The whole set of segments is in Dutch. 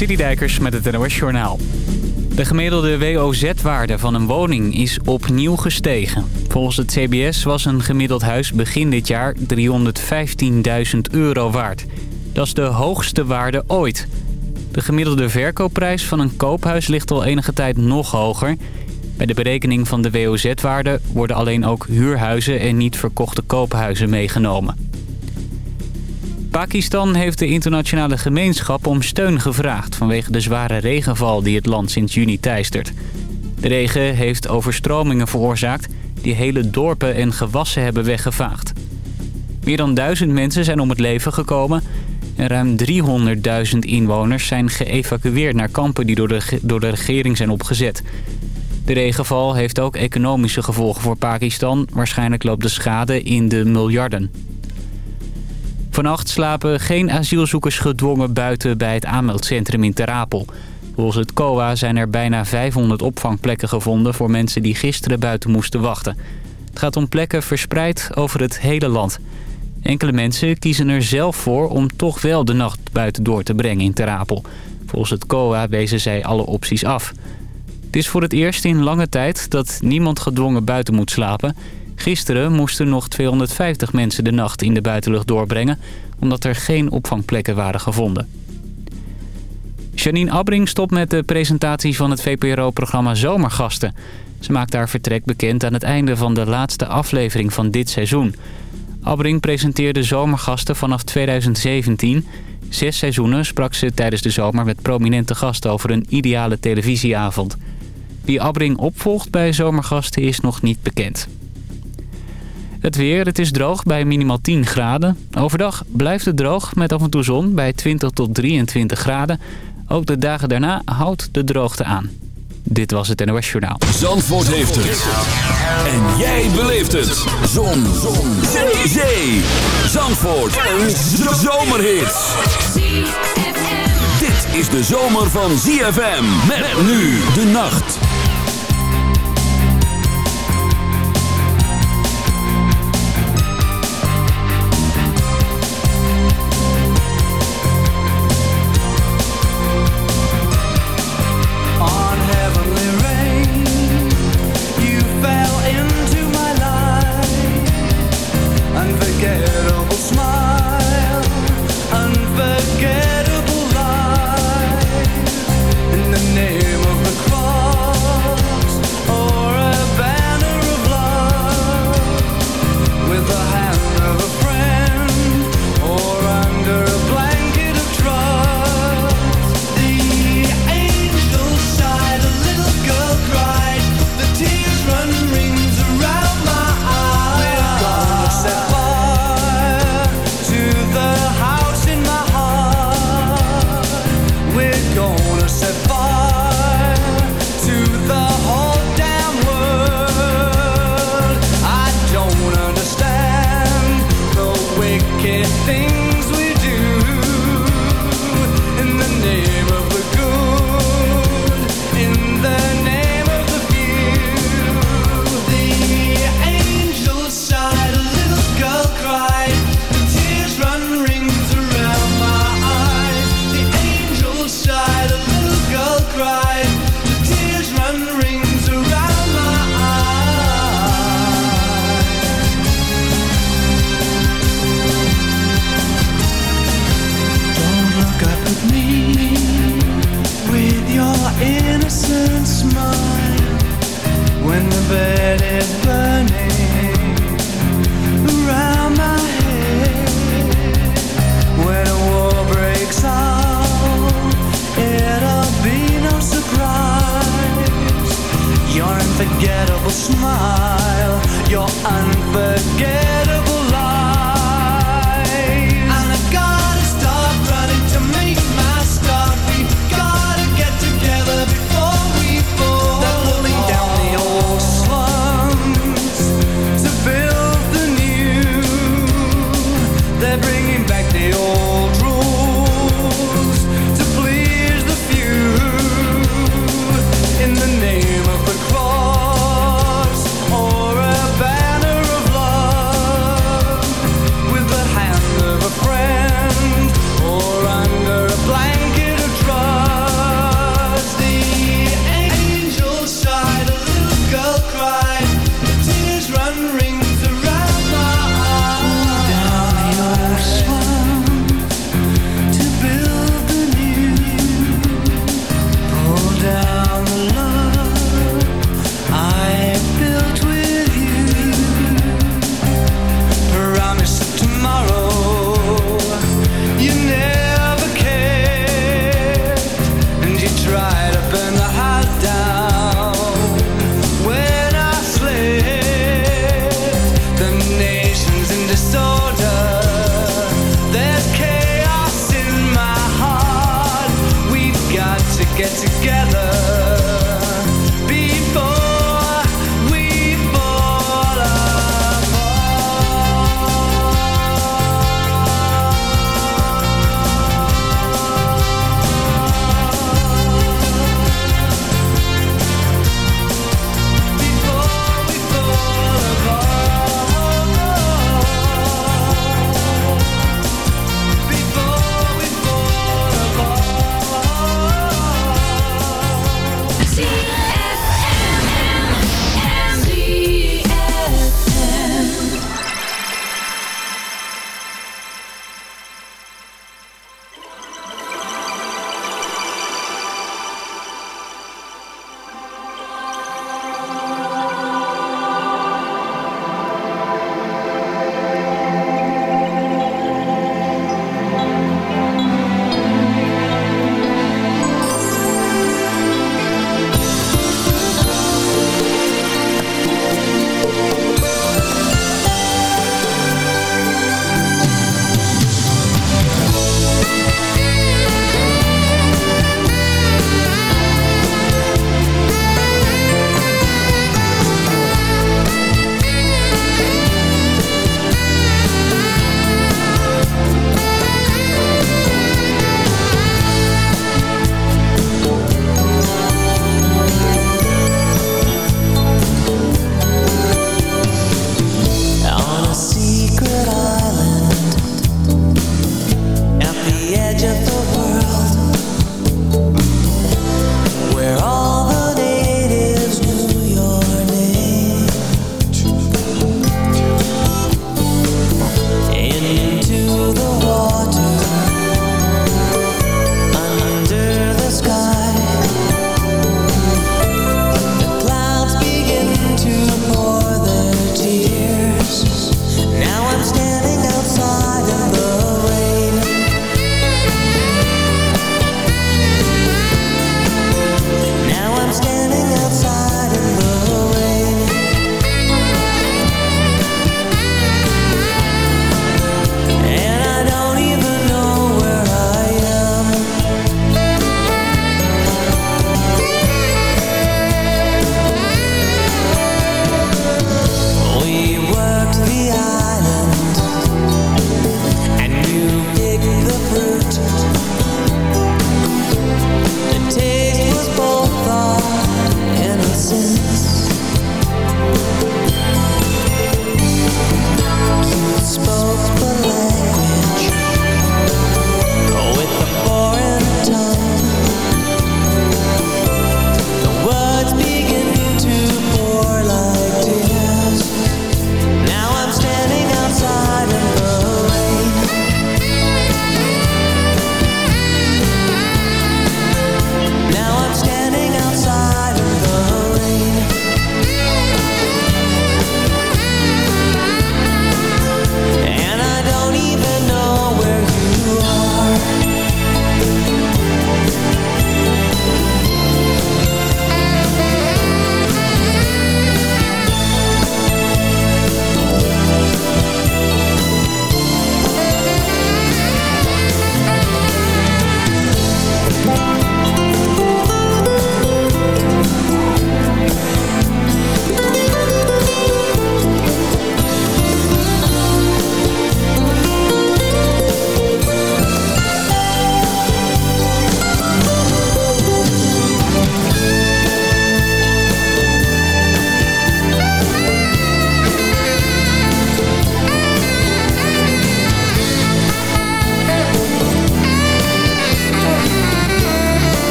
Citydijkers met het NOS Journaal. De gemiddelde WOZ-waarde van een woning is opnieuw gestegen. Volgens het CBS was een gemiddeld huis begin dit jaar 315.000 euro waard. Dat is de hoogste waarde ooit. De gemiddelde verkoopprijs van een koophuis ligt al enige tijd nog hoger. Bij de berekening van de WOZ-waarde worden alleen ook huurhuizen en niet verkochte koophuizen meegenomen. Pakistan heeft de internationale gemeenschap om steun gevraagd... vanwege de zware regenval die het land sinds juni teistert. De regen heeft overstromingen veroorzaakt... die hele dorpen en gewassen hebben weggevaagd. Meer dan duizend mensen zijn om het leven gekomen... en ruim 300.000 inwoners zijn geëvacueerd naar kampen... die door de, door de regering zijn opgezet. De regenval heeft ook economische gevolgen voor Pakistan. Waarschijnlijk loopt de schade in de miljarden. Vannacht slapen geen asielzoekers gedwongen buiten bij het aanmeldcentrum in Terapel. Volgens het COA zijn er bijna 500 opvangplekken gevonden voor mensen die gisteren buiten moesten wachten. Het gaat om plekken verspreid over het hele land. Enkele mensen kiezen er zelf voor om toch wel de nacht buiten door te brengen in Terapel. Volgens het COA wezen zij alle opties af. Het is voor het eerst in lange tijd dat niemand gedwongen buiten moet slapen... Gisteren moesten nog 250 mensen de nacht in de buitenlucht doorbrengen... omdat er geen opvangplekken waren gevonden. Janine Abbring stopt met de presentatie van het VPRO-programma Zomergasten. Ze maakt haar vertrek bekend aan het einde van de laatste aflevering van dit seizoen. Abbring presenteerde Zomergasten vanaf 2017. Zes seizoenen sprak ze tijdens de zomer met prominente gasten over een ideale televisieavond. Wie Abbring opvolgt bij Zomergasten is nog niet bekend. Het weer, het is droog bij minimaal 10 graden. Overdag blijft het droog met af en toe zon bij 20 tot 23 graden. Ook de dagen daarna houdt de droogte aan. Dit was het NOS Journaal. Zandvoort heeft het. En jij beleeft het. Zon. zon. Zee. Zee. Zandvoort. Een zomerhit. Dit is de zomer van ZFM. Met nu de nacht.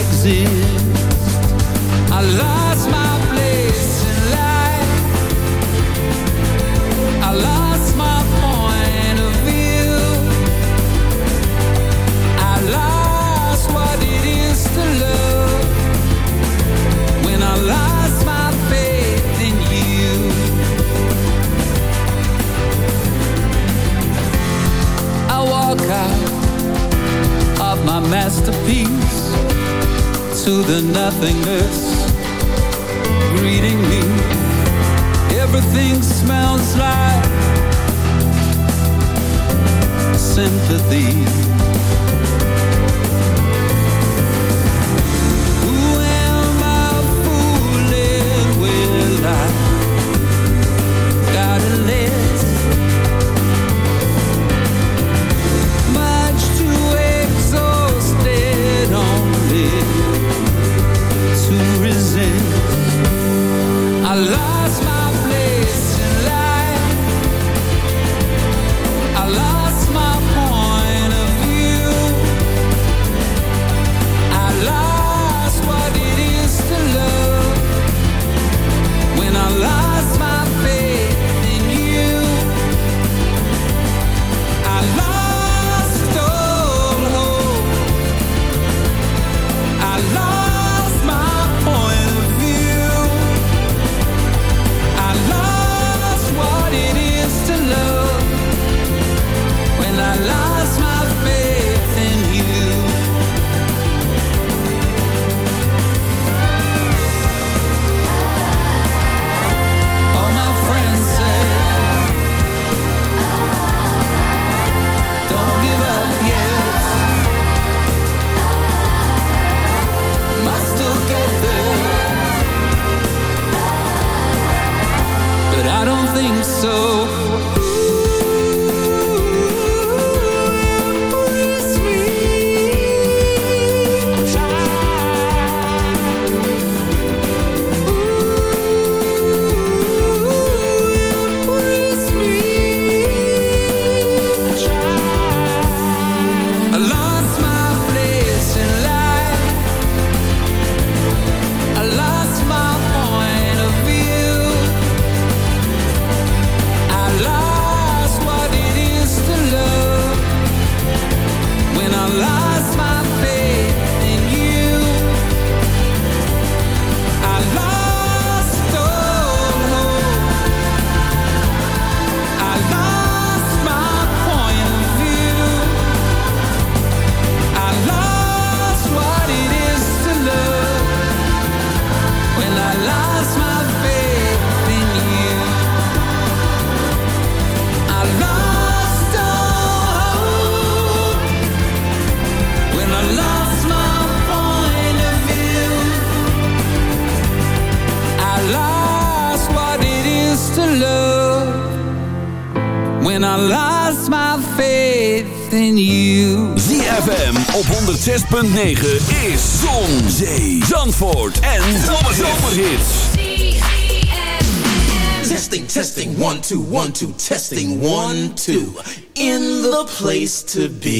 exist. I love 106.9 is Zon, Zee, Zandvoort en Zomerhits. Testing, testing, one, two, one, two, testing, one, two. In the place to be.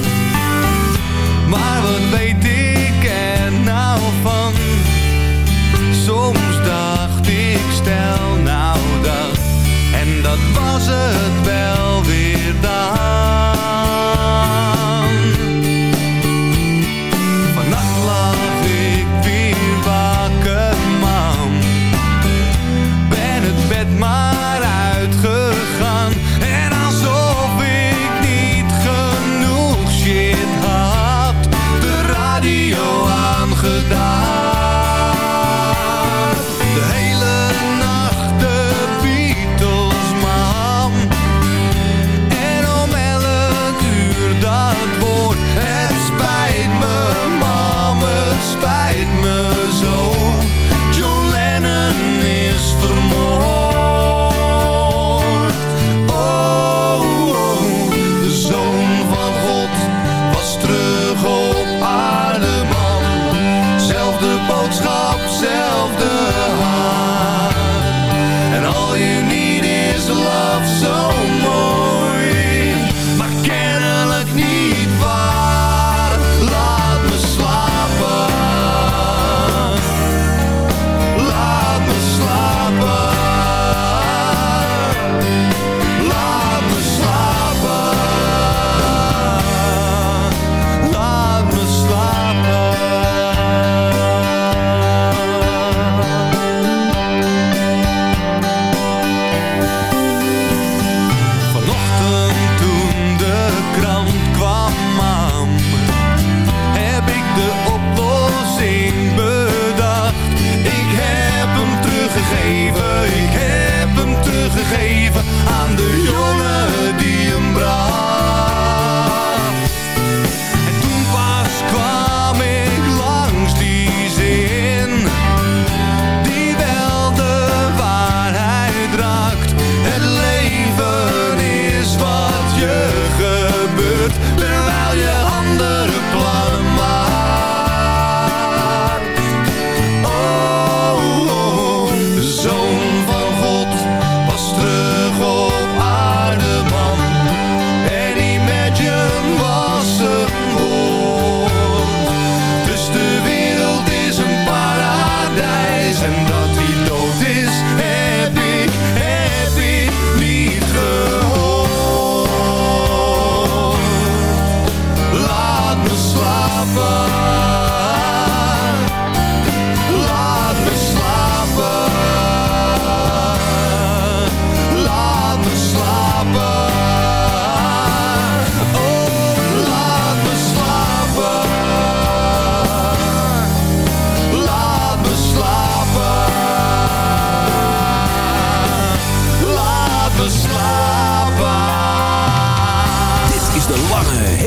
was het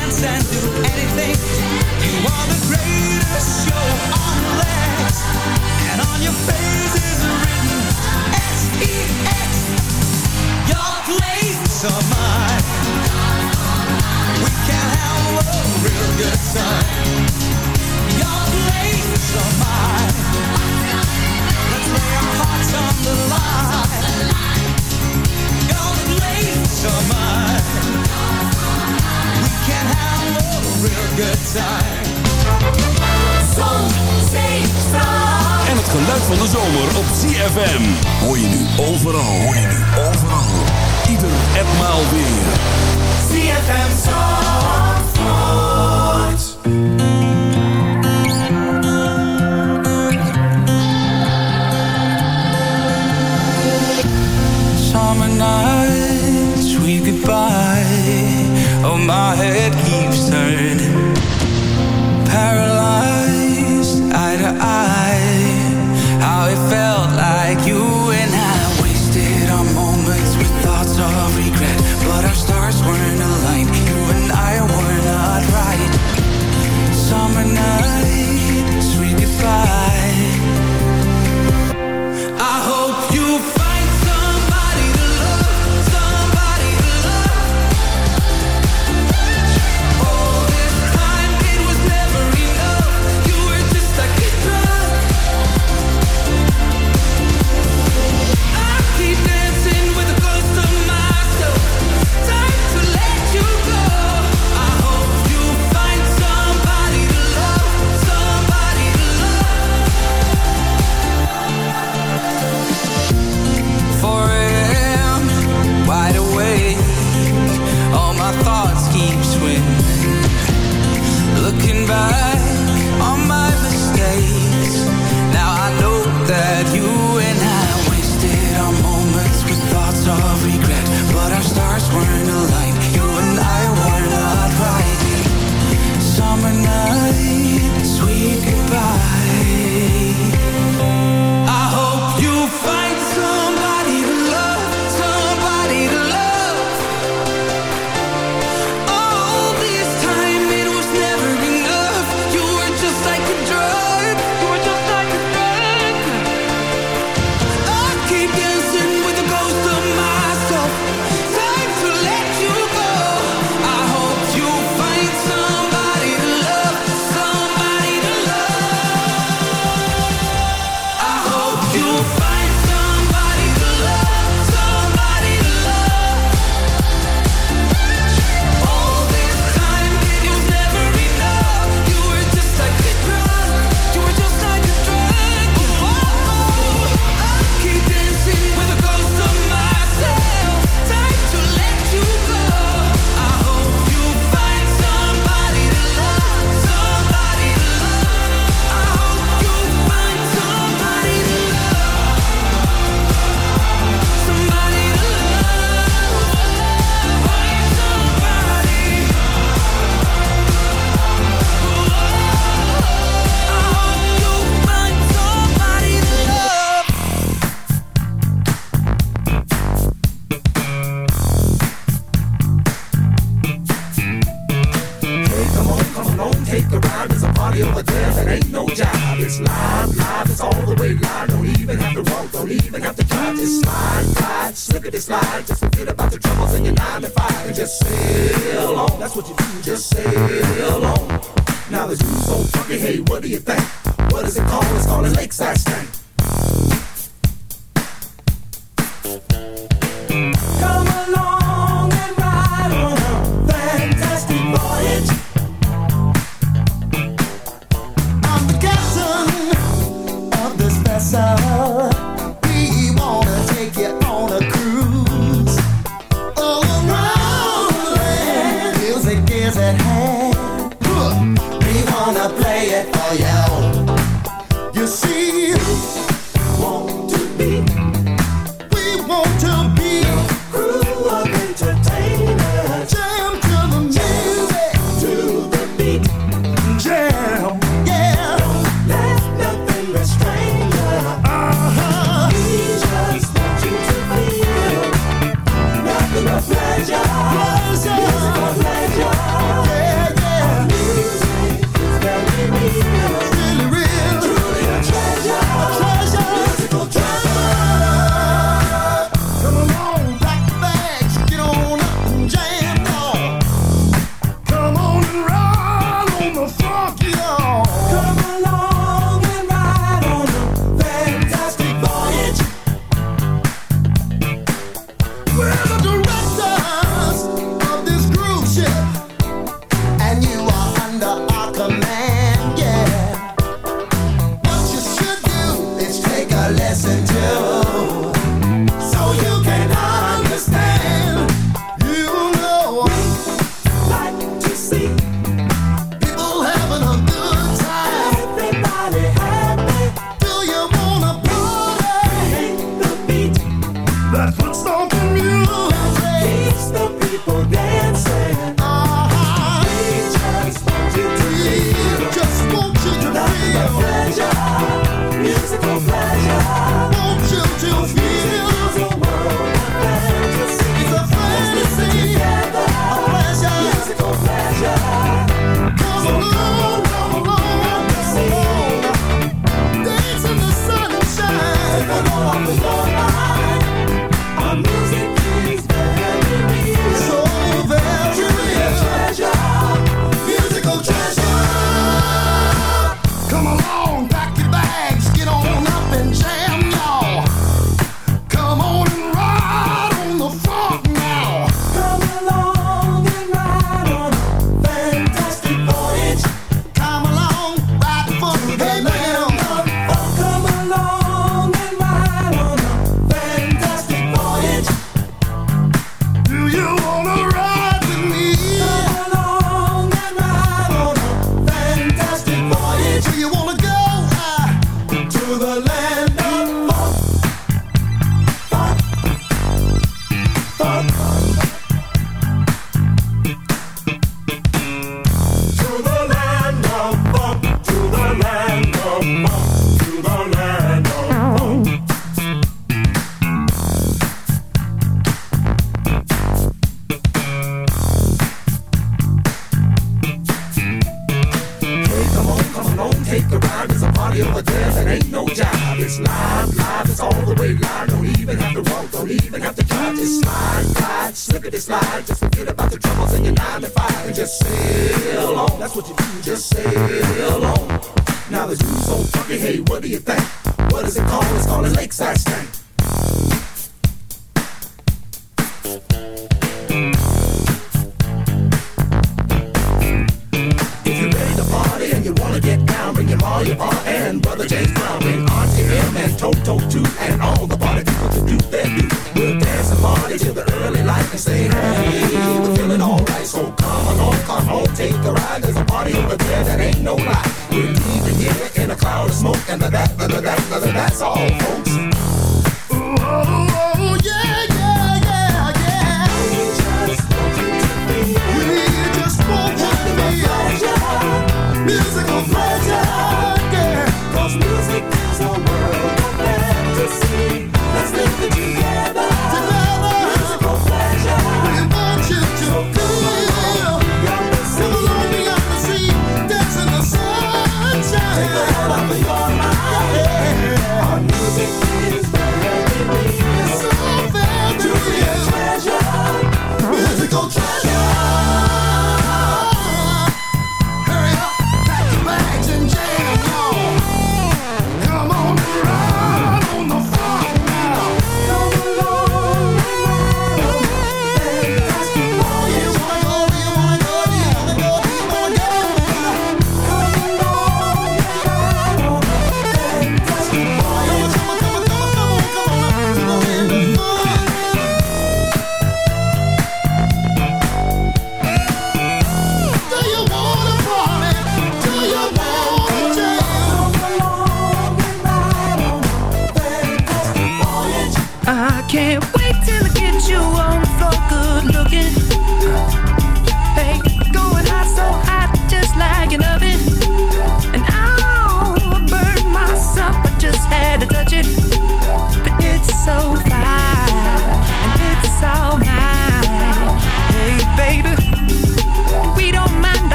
And do anything. You are the greatest show on and on your face is written S-E-X. Your place mine. We can have a real good time. Your place mine. Let's lay our hearts on the line. Your place or mine. Real good time. En het geluid van de zomer op CFM. Hoor je nu overal. Hoor je nu overal. Ieder en maal weer. CFM Zandvoort. Summer nights, sweet goodbye. Oh, my head keeps. parallel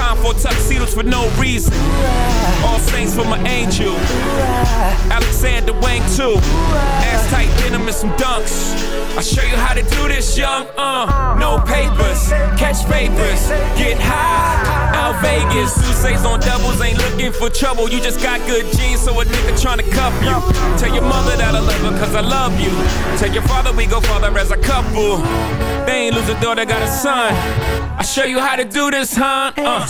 Time for tuxedos for no reason. All saints for my angel. Alexander Wang too. Ass tight denim and some dunks. I show you how to do this, young. Uh, no papers, catch papers, get high. Out Vegas, Sousa's on doubles, ain't looking for trouble. You just got good genes, so a nigga tryna cuff you. Tell your mother that I love her, cause I love you. Tell your father we go farther as a couple. They ain't lose a daughter, got a son. I show you how to do this, huh? Uh.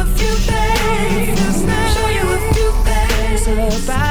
About.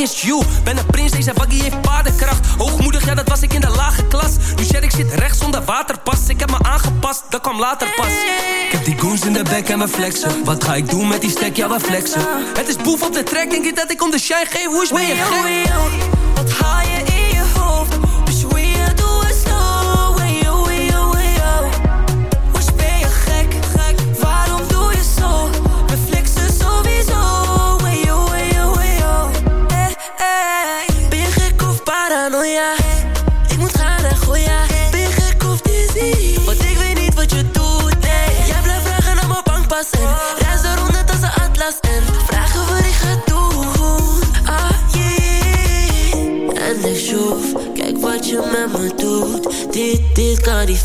is you. Ben een prins, deze waggie heeft paardenkracht. Hoogmoedig, ja, dat was ik in de lage klas. Nu shit, ik zit rechts zonder waterpas. Ik heb me aangepast, dat kwam later pas. Ik heb die goons in de bek en we flexen. Wat ga ik doen met die stek? Ja, we flexen. Het is boef op de trek, denk je dat ik om de shine geef? Hoe is ben je gek?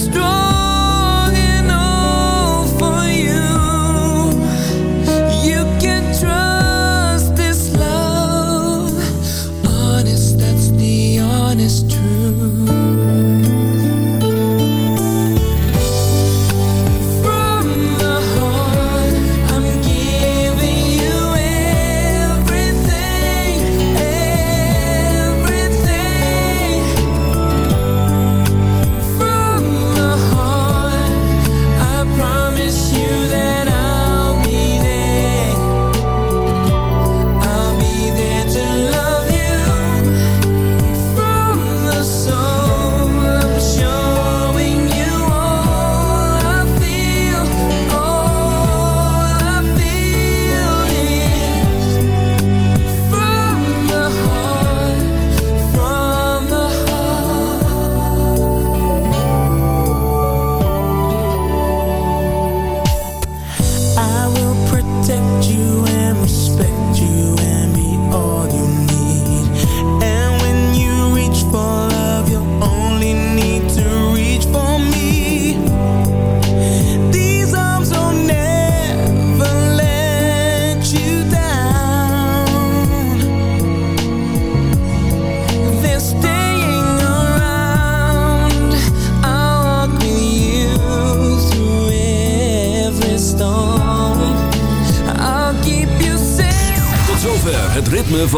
destroy